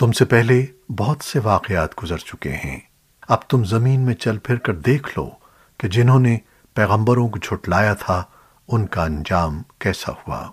تم سے پہلے بہت سے واقعات گزر چکے ہیں۔ اب تم زمین میں چل پھر کر دیکھ لو کہ جنہوں نے پیغمبروں کو جھٹلایا تھا، ان کا انجام کیسا ہوا۔